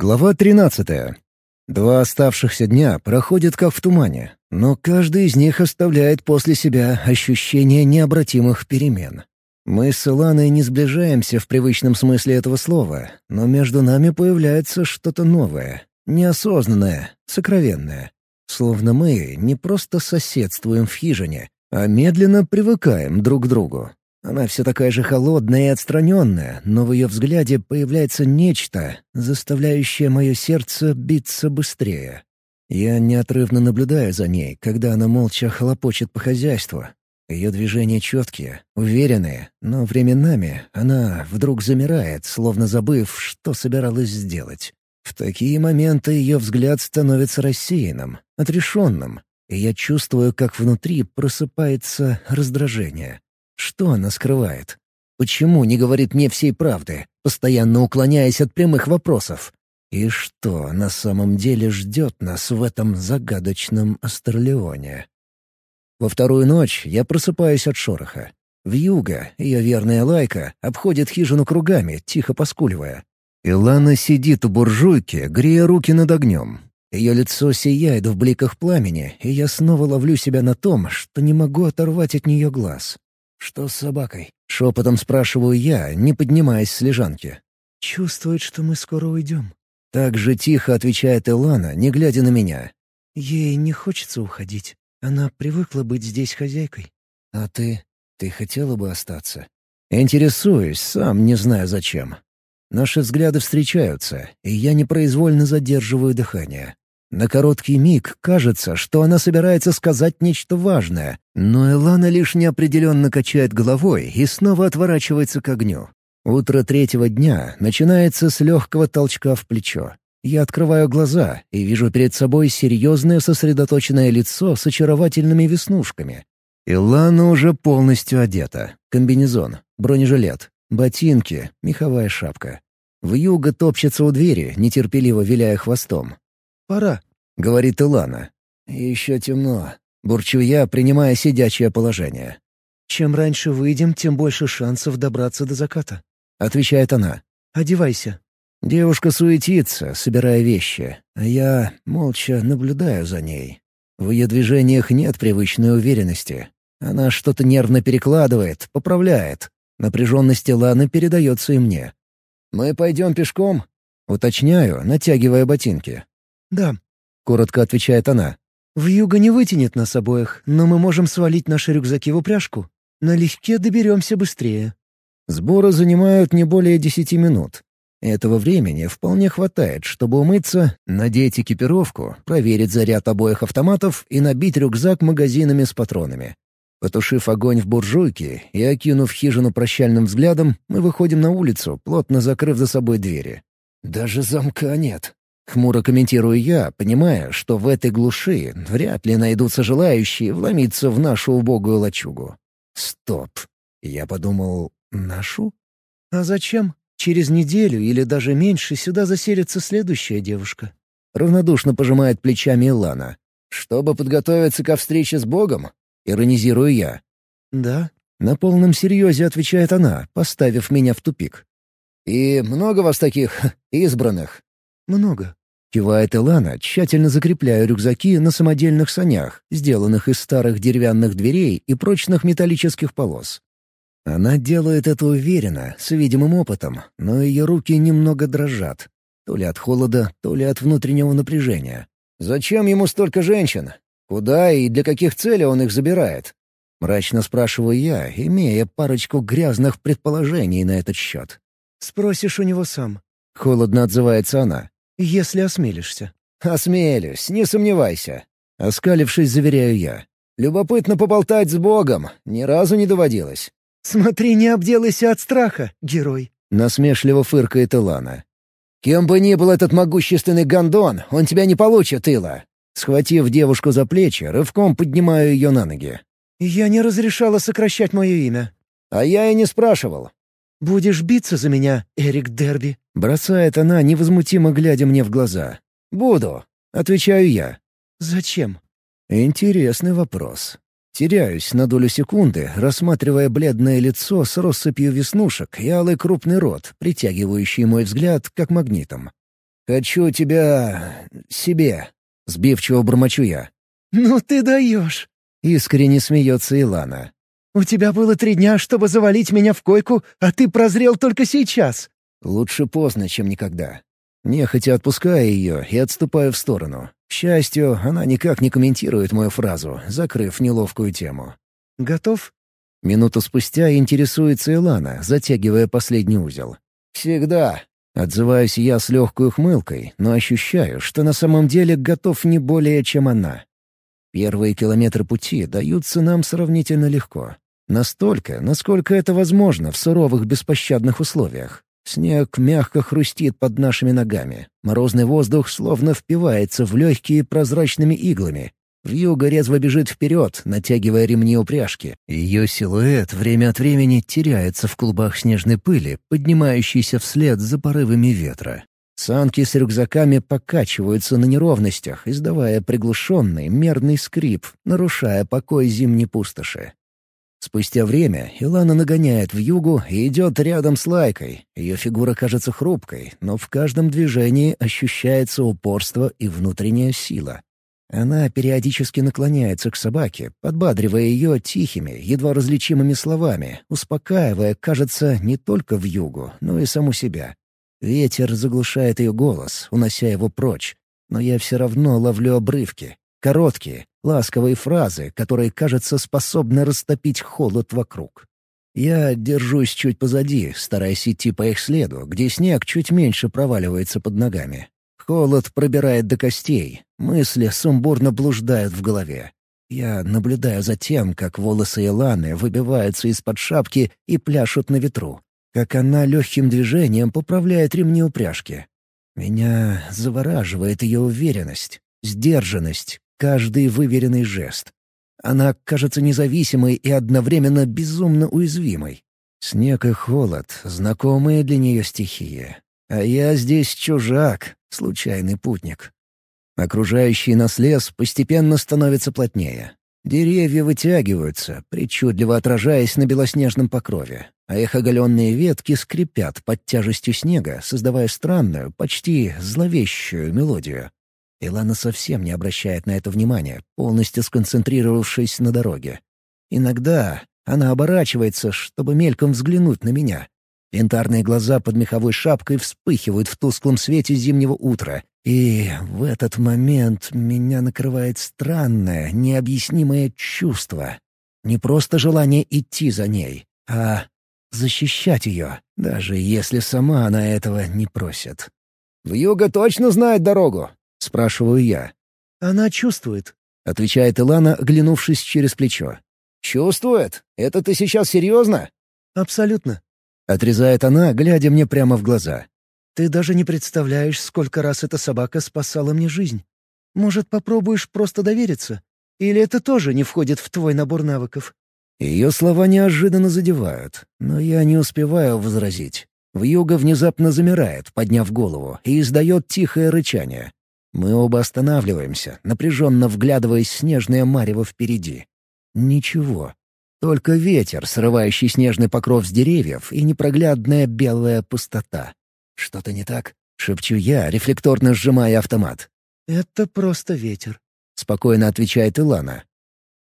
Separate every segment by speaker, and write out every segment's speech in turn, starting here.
Speaker 1: Глава 13. Два оставшихся дня проходят как в тумане, но каждый из них оставляет после себя ощущение необратимых перемен. Мы с Иланой не сближаемся в привычном смысле этого слова, но между нами появляется что-то новое, неосознанное, сокровенное. Словно мы не просто соседствуем в хижине, а медленно привыкаем друг к другу. Она все такая же холодная и отстраненная, но в ее взгляде появляется нечто, заставляющее мое сердце биться быстрее. Я неотрывно наблюдаю за ней, когда она молча хлопочет по хозяйству. Ее движения четкие, уверенные, но временами она вдруг замирает, словно забыв, что собиралась сделать. В такие моменты ее взгляд становится рассеянным, отрешенным, и я чувствую, как внутри просыпается раздражение. Что она скрывает? Почему не говорит мне всей правды, постоянно уклоняясь от прямых вопросов? И что на самом деле ждет нас в этом загадочном Астерлеоне? Во вторую ночь я просыпаюсь от шороха. Вьюга, ее верная лайка, обходит хижину кругами, тихо поскуливая. Илана сидит у буржуйки, грея руки над огнем. Ее лицо сияет в бликах пламени, и я снова ловлю себя на том, что не могу оторвать от нее глаз. «Что с собакой?» — шепотом спрашиваю я, не поднимаясь с лежанки.
Speaker 2: «Чувствует, что мы скоро уйдем».
Speaker 1: Так же тихо отвечает Илана, не глядя на меня.
Speaker 2: «Ей не хочется уходить. Она привыкла быть здесь хозяйкой».
Speaker 1: «А ты? Ты хотела бы остаться?» «Интересуюсь, сам не знаю зачем. Наши взгляды встречаются, и я непроизвольно задерживаю дыхание. На короткий миг кажется, что она собирается сказать нечто важное, но Элана лишь неопределенно качает головой и снова отворачивается к огню. Утро третьего дня начинается с легкого толчка в плечо. Я открываю глаза и вижу перед собой серьезное сосредоточенное лицо с очаровательными веснушками. Илана уже полностью одета. Комбинезон, бронежилет, ботинки, меховая шапка. Вьюга топчется у двери, нетерпеливо виляя хвостом.
Speaker 2: «Пора», —
Speaker 1: говорит Илана. «Еще темно», — бурчу я, принимая сидячее положение.
Speaker 2: «Чем раньше выйдем, тем больше шансов добраться до заката», —
Speaker 1: отвечает она.
Speaker 2: «Одевайся».
Speaker 1: Девушка суетится, собирая вещи, а я молча наблюдаю за ней. В ее движениях нет привычной уверенности. Она что-то нервно перекладывает, поправляет. Напряженность Иланы передается и мне. «Мы пойдем пешком?» Уточняю, натягивая ботинки.
Speaker 2: «Да», —
Speaker 1: коротко отвечает она.
Speaker 2: «Вьюга не вытянет нас обоих, но мы можем свалить наши рюкзаки в упряжку. Налегке доберемся быстрее».
Speaker 1: Сборы занимают не более десяти минут. Этого времени вполне хватает, чтобы умыться, надеть экипировку, проверить заряд обоих автоматов и набить рюкзак магазинами с патронами. Потушив огонь в буржуйке и окинув хижину прощальным взглядом, мы выходим на улицу, плотно закрыв за собой двери. «Даже замка нет», Хмуро комментирую я, понимая, что в этой глуши вряд ли найдутся желающие вломиться в нашу убогую лачугу. Стоп. Я подумал, нашу?
Speaker 2: А зачем? Через неделю или даже меньше сюда заселится следующая девушка.
Speaker 1: Равнодушно пожимает плечами Илана. «Чтобы подготовиться ко встрече с Богом?» — иронизирую я.
Speaker 2: «Да».
Speaker 1: На полном серьезе отвечает она, поставив меня в тупик. «И много вас таких избранных?»
Speaker 2: «Много.
Speaker 1: Кивает Илана, тщательно закрепляя рюкзаки на самодельных санях, сделанных из старых деревянных дверей и прочных металлических полос. Она делает это уверенно, с видимым опытом, но ее руки немного дрожат. То ли от холода, то ли от внутреннего напряжения. «Зачем ему столько женщин? Куда и для каких целей он их забирает?» Мрачно спрашиваю я, имея парочку грязных предположений на этот счет.
Speaker 2: «Спросишь у него сам».
Speaker 1: Холодно отзывается она.
Speaker 2: «Если осмелишься».
Speaker 1: «Осмелюсь, не сомневайся». Оскалившись, заверяю я. «Любопытно поболтать с Богом. Ни разу не доводилось».
Speaker 2: «Смотри, не обделайся от страха, герой», —
Speaker 1: насмешливо фыркает Илана. «Кем бы ни был этот могущественный гондон, он тебя не получит, Ила». Схватив девушку за плечи, рывком поднимаю ее на ноги.
Speaker 2: «Я не разрешала сокращать мое имя».
Speaker 1: «А я и не спрашивал.
Speaker 2: «Будешь биться за меня, Эрик Дерби?»
Speaker 1: Бросает она, невозмутимо глядя мне в глаза. «Буду», — отвечаю я.
Speaker 2: «Зачем?»
Speaker 1: Интересный вопрос. Теряюсь на долю секунды, рассматривая бледное лицо с россыпью веснушек и алый крупный рот, притягивающий мой взгляд как магнитом. «Хочу тебя... себе», — сбивчиво бормочу я.
Speaker 2: «Ну ты даешь!»
Speaker 1: — искренне смеется Илана.
Speaker 2: «У тебя было три дня, чтобы завалить меня в койку, а ты прозрел только сейчас».
Speaker 1: «Лучше поздно, чем никогда». Нехотя отпускаю ее и отступаю в сторону. К счастью, она никак не комментирует мою фразу, закрыв неловкую тему.
Speaker 2: «Готов?»
Speaker 1: Минуту спустя интересуется Илана, затягивая последний узел. «Всегда». Отзываюсь я с легкой ухмылкой, но ощущаю, что на самом деле готов не более, чем она. Первые километры пути даются нам сравнительно легко. Настолько, насколько это возможно в суровых беспощадных условиях. Снег мягко хрустит под нашими ногами. Морозный воздух словно впивается в легкие прозрачными иглами. Вьюга резво бежит вперед, натягивая ремни упряжки. Ее силуэт время от времени теряется в клубах снежной пыли, поднимающейся вслед за порывами ветра. Санки с рюкзаками покачиваются на неровностях, издавая приглушенный мерный скрип, нарушая покой зимней пустоши. Спустя время Илана нагоняет в югу и идет рядом с Лайкой. Ее фигура кажется хрупкой, но в каждом движении ощущается упорство и внутренняя сила. Она периодически наклоняется к собаке, подбадривая ее тихими, едва различимыми словами, успокаивая, кажется, не только в югу, но и саму себя. Ветер заглушает ее голос, унося его прочь, но я все равно ловлю обрывки, короткие, ласковые фразы, которые, кажется, способны растопить холод вокруг. Я держусь чуть позади, стараясь идти по их следу, где снег чуть меньше проваливается под ногами. Холод пробирает до костей, мысли сумбурно блуждают в голове. Я наблюдаю за тем, как волосы Иланы выбиваются из-под шапки и пляшут на ветру, как она легким движением поправляет ремни упряжки. Меня завораживает ее уверенность, сдержанность, каждый выверенный жест. Она кажется независимой и одновременно безумно уязвимой. Снег и холод — знакомые для нее стихии. А я здесь чужак, случайный путник. Окружающий нас лес постепенно становится плотнее. Деревья вытягиваются, причудливо отражаясь на белоснежном покрове, а их оголенные ветки скрипят под тяжестью снега, создавая странную, почти зловещую мелодию. Илана совсем не обращает на это внимания, полностью сконцентрировавшись на дороге. Иногда она оборачивается, чтобы мельком взглянуть на меня. Янтарные глаза под меховой шапкой вспыхивают в тусклом свете зимнего утра, и в этот момент меня накрывает странное, необъяснимое чувство. Не просто желание идти за ней, а защищать ее, даже если сама она этого не просит. «Вьюга точно знает дорогу?» — спрашиваю я.
Speaker 2: «Она чувствует», —
Speaker 1: отвечает Илана, оглянувшись через плечо. «Чувствует? Это ты сейчас серьезно?»
Speaker 2: «Абсолютно», —
Speaker 1: отрезает она, глядя мне прямо в глаза.
Speaker 2: «Ты даже не представляешь, сколько раз эта собака спасала мне жизнь. Может, попробуешь просто довериться? Или это тоже не входит в твой набор навыков?»
Speaker 1: Ее слова неожиданно задевают, но я не успеваю возразить. Вьюга внезапно замирает, подняв голову, и издает тихое рычание. Мы оба останавливаемся, напряженно вглядываясь в снежное марево впереди. Ничего. Только ветер, срывающий снежный покров с деревьев, и непроглядная белая пустота. «Что-то не так?» — шепчу я, рефлекторно сжимая автомат.
Speaker 2: «Это просто ветер», —
Speaker 1: спокойно отвечает Илана.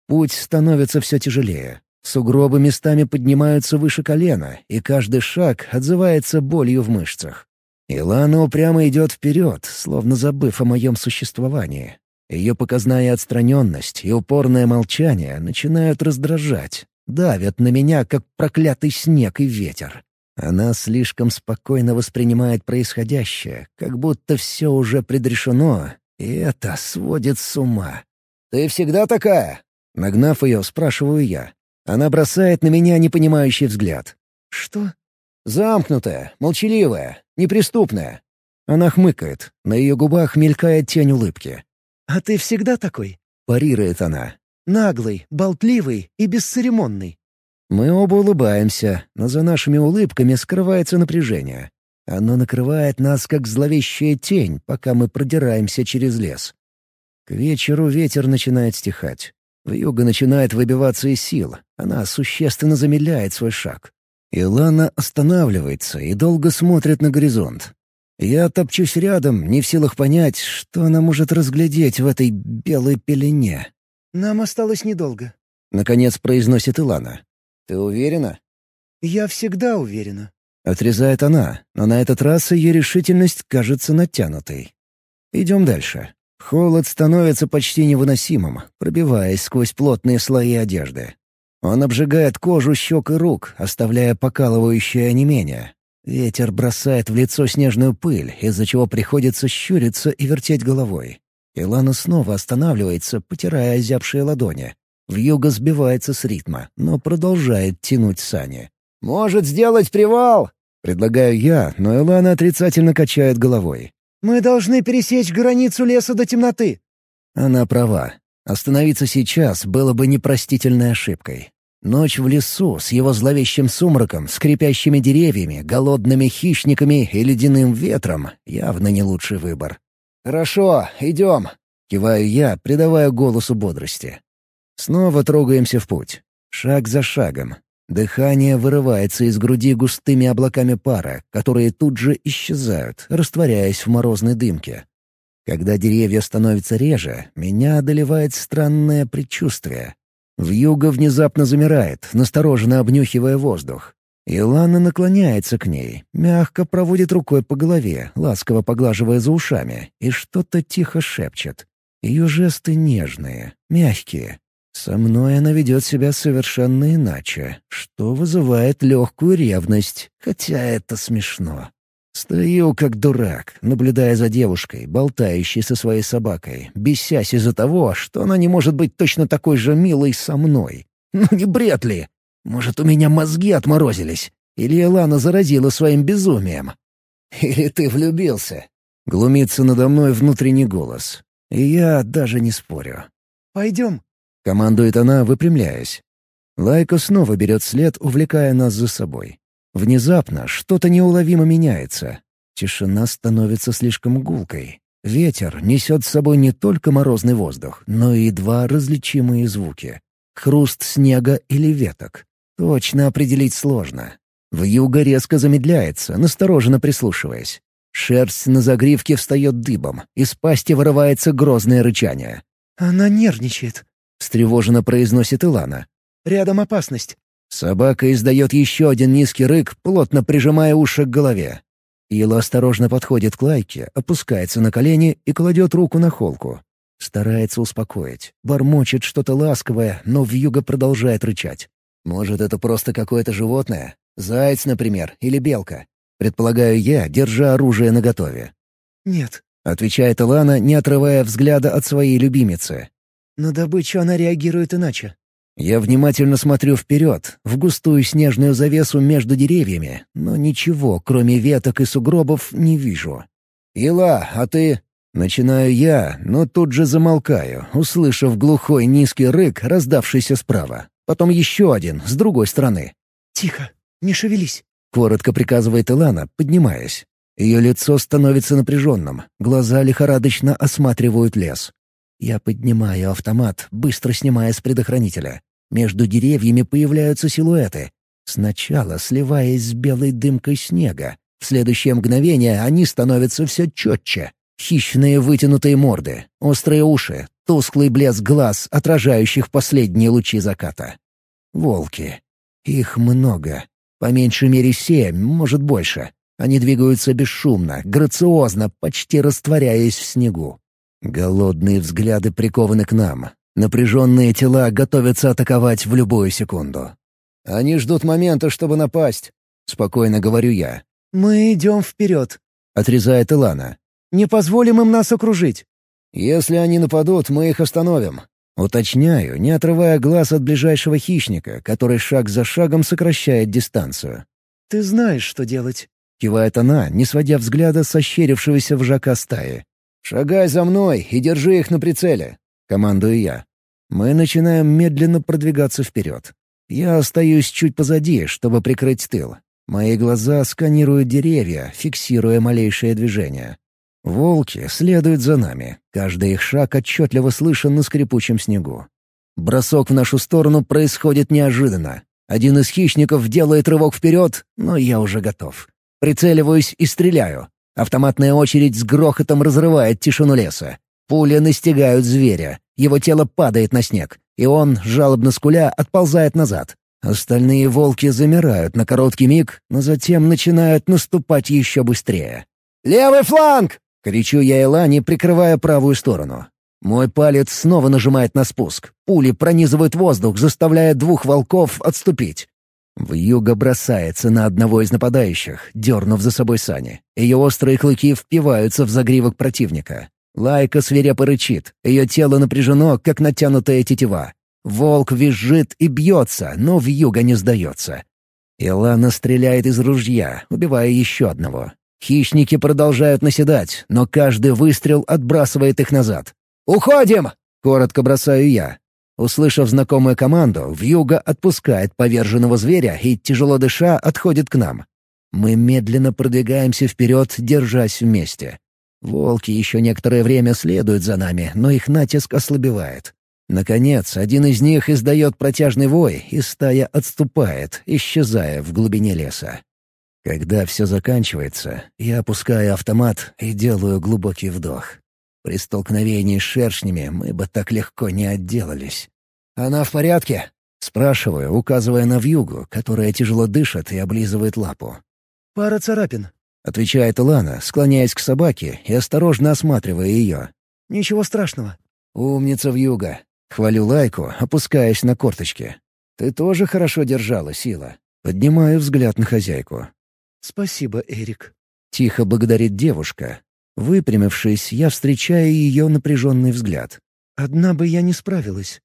Speaker 1: Путь становится все тяжелее. Сугробы местами поднимаются выше колена, и каждый шаг отзывается болью в мышцах. Илана упрямо идет вперед, словно забыв о моем существовании. Ее показная отстраненность и упорное молчание начинают раздражать, давят на меня, как проклятый снег и ветер. Она слишком спокойно воспринимает происходящее, как будто все уже предрешено, и это сводит с ума. «Ты всегда такая?» Нагнав ее, спрашиваю я. Она бросает на меня непонимающий взгляд.
Speaker 2: «Что?»
Speaker 1: Замкнутая, молчаливая, неприступная. Она хмыкает, на ее губах мелькает тень улыбки.
Speaker 2: «А ты всегда такой?»
Speaker 1: — парирует она.
Speaker 2: «Наглый, болтливый и бесцеремонный».
Speaker 1: Мы оба улыбаемся, но за нашими улыбками скрывается напряжение. Оно накрывает нас, как зловещая тень, пока мы продираемся через лес. К вечеру ветер начинает стихать. Вьюга начинает выбиваться из сил. Она существенно замедляет свой шаг. Илана останавливается и долго смотрит на горизонт. Я топчусь рядом, не в силах понять, что она может разглядеть в этой белой пелене.
Speaker 2: «Нам осталось недолго», —
Speaker 1: наконец произносит Илана. «Ты уверена?»
Speaker 2: «Я всегда уверена».
Speaker 1: Отрезает она, но на этот раз ее решительность кажется натянутой. Идем дальше. Холод становится почти невыносимым, пробиваясь сквозь плотные слои одежды. Он обжигает кожу щек и рук, оставляя покалывающее онемение. Ветер бросает в лицо снежную пыль, из-за чего приходится щуриться и вертеть головой. Илана снова останавливается, потирая озябшие ладони. Вьюга сбивается с ритма, но продолжает тянуть сани. «Может сделать привал?» — предлагаю я, но Илана отрицательно качает головой.
Speaker 2: «Мы должны пересечь границу леса до темноты».
Speaker 1: Она права. Остановиться сейчас было бы непростительной ошибкой. Ночь в лесу с его зловещим сумраком, скрипящими деревьями, голодными хищниками и ледяным ветром — явно не лучший выбор. «Хорошо, идем!» — киваю я, придавая голосу бодрости. Снова трогаемся в путь. Шаг за шагом. Дыхание вырывается из груди густыми облаками пара, которые тут же исчезают, растворяясь в морозной дымке. Когда деревья становятся реже, меня одолевает странное предчувствие. Вьюга внезапно замирает, настороженно обнюхивая воздух. Илана наклоняется к ней, мягко проводит рукой по голове, ласково поглаживая за ушами, и что-то тихо шепчет. Ее жесты нежные, мягкие. Со мной она ведет себя совершенно иначе, что вызывает легкую ревность, хотя это смешно. Стою как дурак, наблюдая за девушкой, болтающей со своей собакой, бесясь из-за того, что она не может быть точно такой же милой со мной. Ну не бред ли? Может, у меня мозги отморозились? Или Элана заразила своим безумием? Или ты влюбился? Глумится надо мной внутренний голос. И я даже не спорю.
Speaker 2: «Пойдем», —
Speaker 1: командует она, выпрямляясь. Лайка снова берет след, увлекая нас за собой. Внезапно что-то неуловимо меняется. Тишина становится слишком гулкой. Ветер несет с собой не только морозный воздух, но и два различимые звуки. Хруст снега или веток. Точно определить сложно. Вьюга резко замедляется, настороженно прислушиваясь. Шерсть на загривке встает дыбом, из пасти вырывается грозное рычание.
Speaker 2: «Она нервничает», — встревоженно произносит Илана. «Рядом опасность.
Speaker 1: Собака издает еще один низкий рык, плотно прижимая уши к голове. Ила осторожно подходит к лайке, опускается на колени и кладет руку на холку. Старается успокоить. Бормочет что-то ласковое, но вьюга продолжает рычать. Может, это просто какое-то животное? Заяц, например, или белка? Предполагаю я, держа оружие наготове.
Speaker 2: «Нет», —
Speaker 1: отвечает Илана, не отрывая взгляда от своей любимицы.
Speaker 2: «На добычу она реагирует иначе.
Speaker 1: Я внимательно смотрю вперед, в густую снежную завесу между деревьями, но ничего, кроме веток и сугробов, не вижу. «Ила, а ты...» Начинаю я, но тут же замолкаю, услышав глухой низкий рык, раздавшийся справа. Потом еще один, с другой стороны.
Speaker 2: «Тихо, не шевелись», —
Speaker 1: коротко приказывает Илана, поднимаясь. Ее лицо становится напряженным, глаза лихорадочно осматривают лес. Я поднимаю автомат, быстро снимая с предохранителя. Между деревьями появляются силуэты. Сначала сливаясь с белой дымкой снега. В следующее мгновение они становятся все четче. Хищные вытянутые морды, острые уши, тусклый блеск глаз, отражающих последние лучи заката. Волки. Их много. По меньшей мере семь, может больше. Они двигаются бесшумно, грациозно, почти растворяясь в снегу. Голодные взгляды прикованы к нам. Напряженные тела готовятся атаковать в любую секунду. «Они ждут момента, чтобы напасть», — спокойно говорю я.
Speaker 2: «Мы идем вперед», —
Speaker 1: отрезает Илана.
Speaker 2: «Не позволим им нас окружить».
Speaker 1: «Если они нападут, мы их остановим». Уточняю, не отрывая глаз от ближайшего хищника, который шаг за шагом сокращает дистанцию.
Speaker 2: «Ты знаешь, что делать», —
Speaker 1: кивает она, не сводя взгляда с ощерившегося вжака стаи. «Шагай за мной и держи их на прицеле», — командую я. Мы начинаем медленно продвигаться вперед. Я остаюсь чуть позади, чтобы прикрыть тыл. Мои глаза сканируют деревья, фиксируя малейшее движение. Волки следуют за нами. Каждый их шаг отчетливо слышен на скрипучем снегу. Бросок в нашу сторону происходит неожиданно. Один из хищников делает рывок вперед, но я уже готов. Прицеливаюсь и стреляю. Автоматная очередь с грохотом разрывает тишину леса. Пули настигают зверя. Его тело падает на снег, и он, жалобно скуля, отползает назад. Остальные волки замирают на короткий миг, но затем начинают наступать еще быстрее. «Левый фланг!» — кричу я Элане, прикрывая правую сторону. Мой палец снова нажимает на спуск. Пули пронизывают воздух, заставляя двух волков отступить. Вьюга бросается на одного из нападающих, дернув за собой сани. Ее острые клыки впиваются в загривок противника. Лайка свирепо рычит, ее тело напряжено, как натянутая тетива. Волк визжит и бьется, но вьюга не сдается. Илана стреляет из ружья, убивая еще одного. Хищники продолжают наседать, но каждый выстрел отбрасывает их назад. «Уходим!» — коротко бросаю я. Услышав знакомую команду, вьюга отпускает поверженного зверя и, тяжело дыша, отходит к нам. Мы медленно продвигаемся вперед, держась вместе. Волки еще некоторое время следуют за нами, но их натиск ослабевает. Наконец, один из них издает протяжный вой, и стая отступает, исчезая в глубине леса. Когда все заканчивается, я опускаю автомат и делаю глубокий вдох. При столкновении с шершнями мы бы так легко не отделались. «Она в порядке?» — спрашиваю, указывая на вьюгу, которая тяжело дышит и облизывает лапу.
Speaker 2: «Пара царапин», —
Speaker 1: отвечает Лана, склоняясь к собаке и осторожно осматривая ее.
Speaker 2: «Ничего страшного».
Speaker 1: «Умница вьюга!» — хвалю Лайку, опускаясь на корточки. «Ты тоже хорошо держала, Сила». Поднимаю взгляд на хозяйку.
Speaker 2: «Спасибо, Эрик».
Speaker 1: Тихо благодарит девушка, Выпрямившись, я встречаю ее напряженный взгляд.
Speaker 2: «Одна бы я не справилась».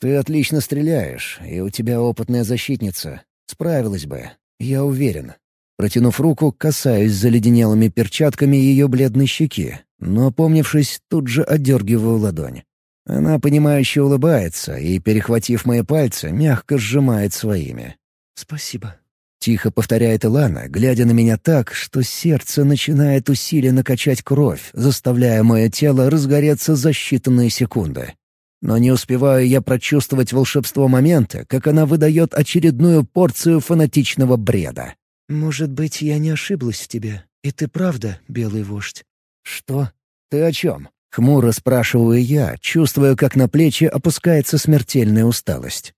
Speaker 1: «Ты отлично стреляешь, и у тебя опытная защитница. Справилась бы, я уверен». Протянув руку, касаюсь заледенелыми перчатками ее бледной щеки, но, опомнившись, тут же отдергиваю ладонь. Она, понимающе улыбается и, перехватив мои пальцы, мягко сжимает своими.
Speaker 2: «Спасибо»,
Speaker 1: Тихо повторяет Илана, глядя на меня так, что сердце начинает усиленно качать кровь, заставляя мое тело разгореться за считанные секунды. Но не успеваю я прочувствовать волшебство момента, как она выдает очередную порцию фанатичного бреда.
Speaker 2: «Может быть, я не ошиблась в тебе, и ты правда белый вождь?»
Speaker 1: «Что? Ты о чем?» — хмуро спрашиваю я, чувствуя, как на плечи опускается смертельная усталость.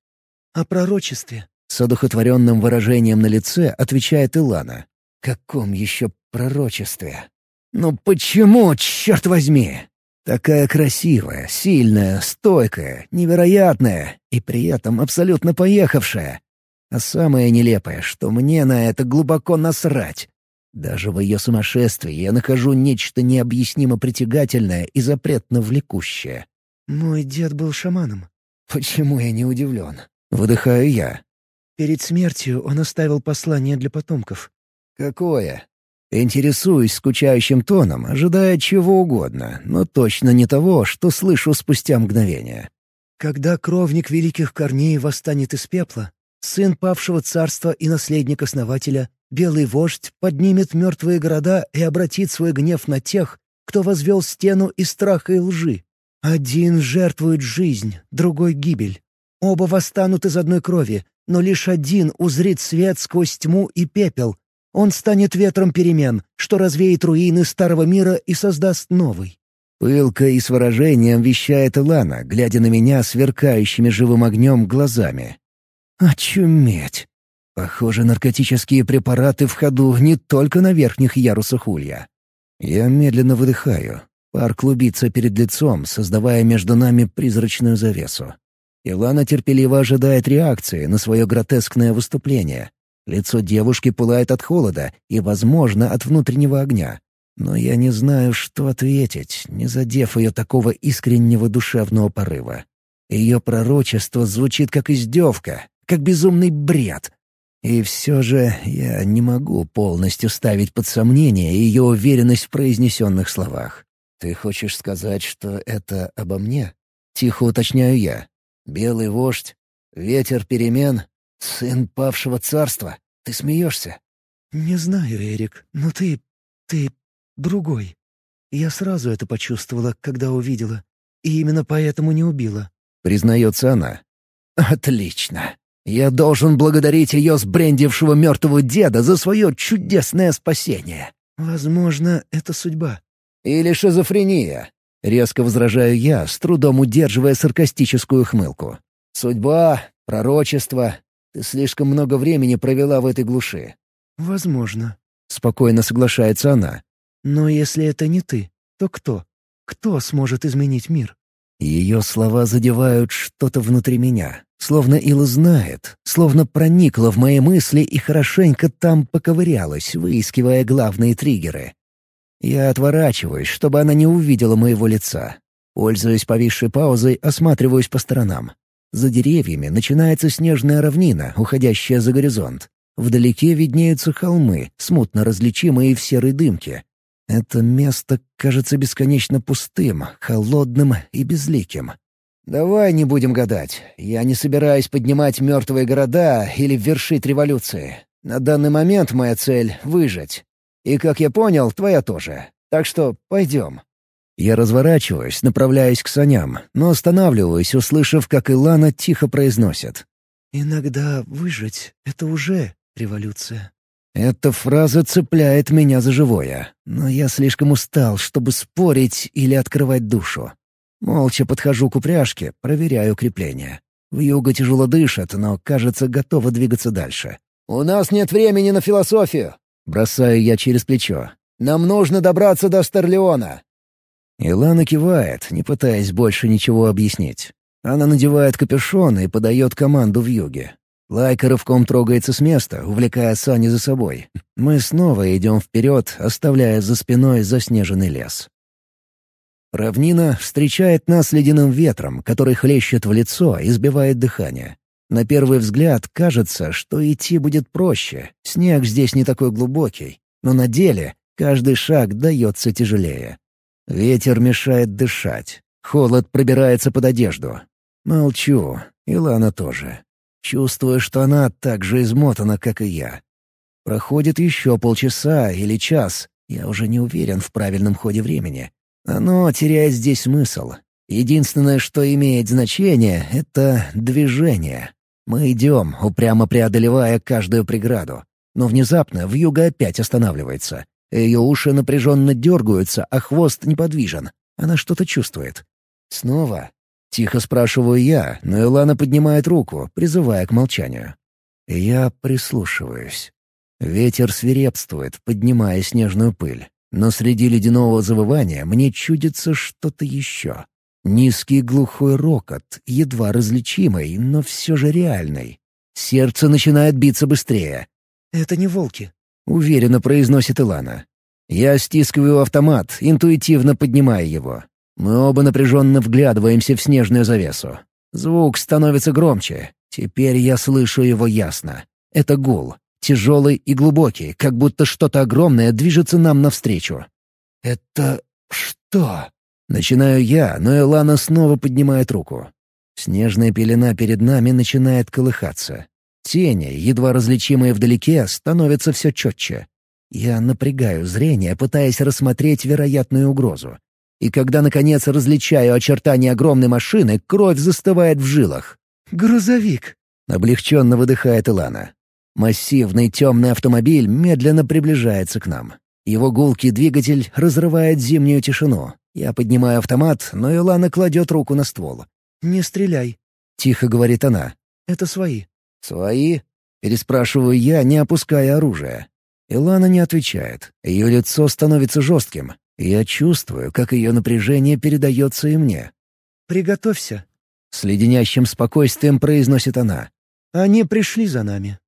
Speaker 2: «О пророчестве.
Speaker 1: С одухотворенным выражением на лице отвечает Илана. «Каком еще пророчестве?» «Ну почему, черт возьми?» Такая красивая, сильная, стойкая, невероятная и при этом абсолютно поехавшая. А самое нелепое, что мне на это глубоко насрать. Даже в ее сумасшествии я нахожу нечто необъяснимо притягательное и запретно влекущее.
Speaker 2: «Мой дед был шаманом».
Speaker 1: «Почему я не удивлен?» Выдыхаю я.
Speaker 2: Перед смертью он оставил послание для потомков.
Speaker 1: «Какое?» Интересуюсь скучающим тоном, ожидая чего угодно, но точно не того, что слышу спустя мгновение.
Speaker 2: «Когда кровник великих корней восстанет из пепла, сын павшего царства и наследник основателя, белый вождь поднимет мертвые города и обратит свой гнев на тех, кто возвел стену из страха и лжи. Один жертвует жизнь, другой — гибель. Оба восстанут из одной крови, но лишь один узрит свет сквозь тьму и пепел. Он станет ветром перемен, что развеет руины старого мира и создаст новый.
Speaker 1: Пылко и с выражением вещает Лана, глядя на меня сверкающими живым огнем глазами. «Очуметь!» Похоже, наркотические препараты в ходу не только на верхних ярусах улья. Я медленно выдыхаю. Пар клубится перед лицом, создавая между нами призрачную завесу. Илана терпеливо ожидает реакции на свое гротескное выступление. Лицо девушки пылает от холода и, возможно, от внутреннего огня. Но я не знаю, что ответить, не задев ее такого искреннего душевного порыва. Ее пророчество звучит как издевка, как безумный бред. И все же я не могу полностью ставить под сомнение ее уверенность в произнесенных словах. «Ты хочешь сказать, что это обо мне?» — тихо уточняю я. Белый вождь, ветер перемен, сын павшего царства. Ты смеешься?»
Speaker 2: «Не знаю, Эрик, но ты... ты другой. Я сразу это почувствовала, когда увидела. И именно поэтому не убила», —
Speaker 1: признается она. «Отлично. Я должен благодарить ее сбрендившего мертвого деда за свое чудесное спасение».
Speaker 2: «Возможно, это судьба».
Speaker 1: «Или шизофрения», — резко возражаю я, с трудом удерживая саркастическую хмылку. «Судьба, пророчество. Ты слишком много времени провела в этой глуши».
Speaker 2: «Возможно», —
Speaker 1: спокойно соглашается она.
Speaker 2: «Но если это не ты, то кто? Кто сможет изменить мир?»
Speaker 1: Ее слова задевают что-то внутри меня, словно Ила знает, словно проникла в мои мысли и хорошенько там поковырялась, выискивая главные триггеры. Я отворачиваюсь, чтобы она не увидела моего лица. Пользуясь повисшей паузой, осматриваюсь по сторонам. За деревьями начинается снежная равнина, уходящая за горизонт. Вдалеке виднеются холмы, смутно различимые в серой дымке. Это место кажется бесконечно пустым, холодным и безликим. «Давай не будем гадать. Я не собираюсь поднимать мертвые города или вершить революции. На данный момент моя цель — выжить. И, как я понял, твоя тоже. Так что пойдем». Я разворачиваюсь, направляясь к саням, но останавливаюсь, услышав, как Илана тихо произносит.
Speaker 2: «Иногда выжить — это уже революция».
Speaker 1: Эта фраза цепляет меня за живое, но я слишком устал, чтобы спорить или открывать душу. Молча подхожу к упряжке, проверяю крепление. Вьюга тяжело дышит, но, кажется, готова двигаться дальше. «У нас нет времени на философию!» — бросаю я через плечо. «Нам нужно добраться до Старлеона!» Илана кивает, не пытаясь больше ничего объяснить. Она надевает капюшон и подает команду в юге. Лайка рывком трогается с места, увлекая сани за собой. Мы снова идем вперед, оставляя за спиной заснеженный лес. Равнина встречает нас ледяным ветром, который хлещет в лицо и сбивает дыхание. На первый взгляд кажется, что идти будет проще, снег здесь не такой глубокий, но на деле каждый шаг дается тяжелее. Ветер мешает дышать, холод пробирается под одежду. Молчу, Илана тоже. Чувствую, что она так же измотана, как и я. Проходит еще полчаса или час, я уже не уверен в правильном ходе времени. Оно теряет здесь смысл. Единственное, что имеет значение — это движение. Мы идем, упрямо преодолевая каждую преграду. Но внезапно вьюга опять останавливается. Ее уши напряженно дергаются, а хвост неподвижен. Она что-то чувствует. Снова Тихо спрашиваю я, но Илана поднимает руку, призывая к молчанию. Я прислушиваюсь. Ветер свирепствует, поднимая снежную пыль. Но среди ледяного завывания мне чудится что-то еще. Низкий глухой рокот, едва различимый, но все же реальный. Сердце начинает биться быстрее.
Speaker 2: «Это не волки», —
Speaker 1: уверенно произносит Илана. Я стискиваю автомат, интуитивно поднимая его. Мы оба напряженно вглядываемся в снежную завесу. Звук становится громче. Теперь я слышу его ясно. Это гул. Тяжелый и глубокий, как будто что-то огромное движется нам навстречу. «Это что?» Начинаю я, но Элана снова поднимает руку. Снежная пелена перед нами начинает колыхаться. Тени, едва различимые вдалеке, становятся все четче. Я напрягаю зрение, пытаясь рассмотреть вероятную угрозу. И когда, наконец, различаю очертания огромной машины, кровь застывает в жилах.
Speaker 2: «Грузовик!»
Speaker 1: — облегченно выдыхает Илана. Массивный темный автомобиль медленно приближается к нам. Его гулкий двигатель разрывает зимнюю тишину. Я поднимаю автомат, но Илана кладет руку на ствол.
Speaker 2: «Не стреляй», —
Speaker 1: тихо говорит она.
Speaker 2: «Это свои».
Speaker 1: «Свои?» — переспрашиваю я, не опуская оружие. Илана не отвечает. Ее лицо становится жестким. Я чувствую, как ее напряжение передается и мне.
Speaker 2: «Приготовься», —
Speaker 1: с леденящим спокойствием произносит она.
Speaker 2: «Они пришли за нами».